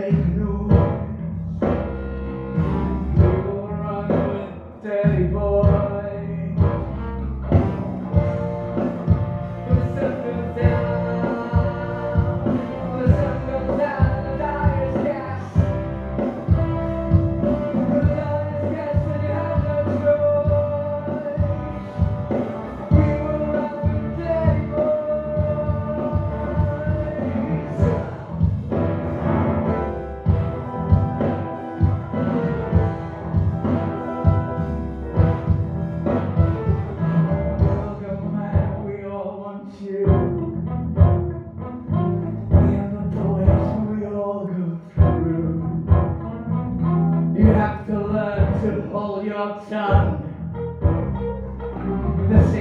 make noise. You're right with Daddy. York sun. The